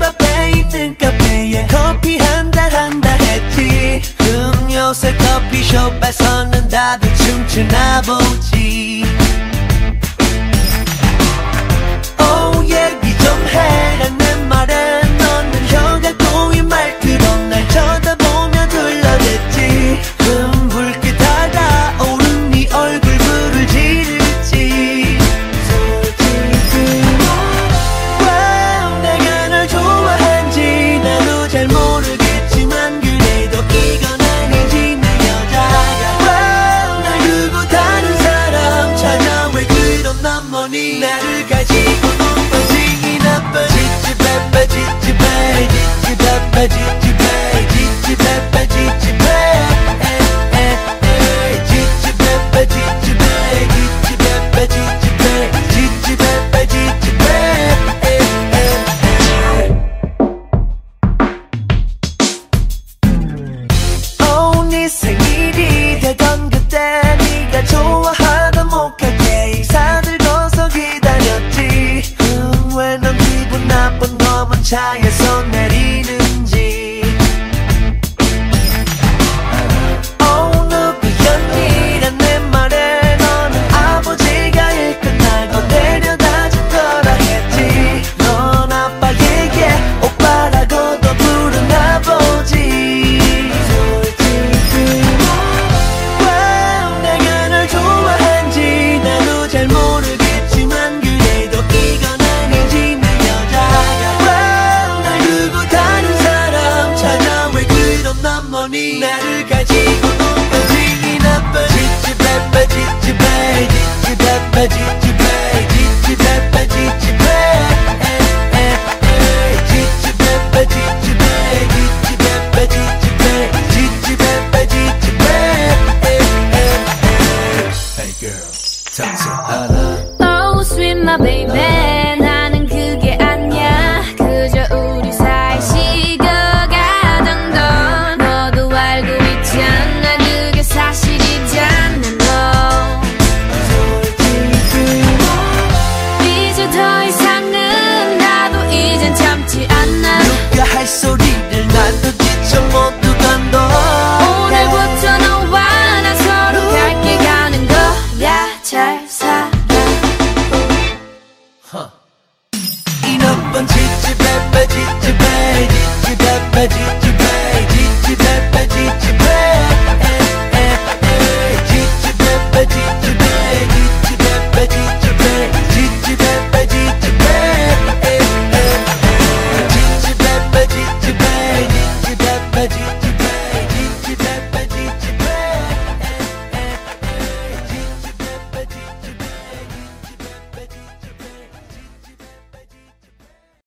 밥에 있는 카페에 커피 한달 한다 했지. 음료수 커피숍에서는 다들 춤추나 보지. 넌 머니? 나를 가지고 논 반승이 나빠 지지 뱀바 지지. 나쁜 놈은 차에서 내 になるか地獄の不思議なパチッチパンパチッチパイチッチパンパチッチパイチッチパンパチッチパイチッチパンパチッチパイチッチパンパチッチパイチッチパンパチッチパイ Hey girl, talk to her Always with my baby Huh.